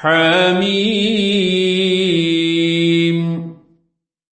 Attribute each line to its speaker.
Speaker 1: حميم.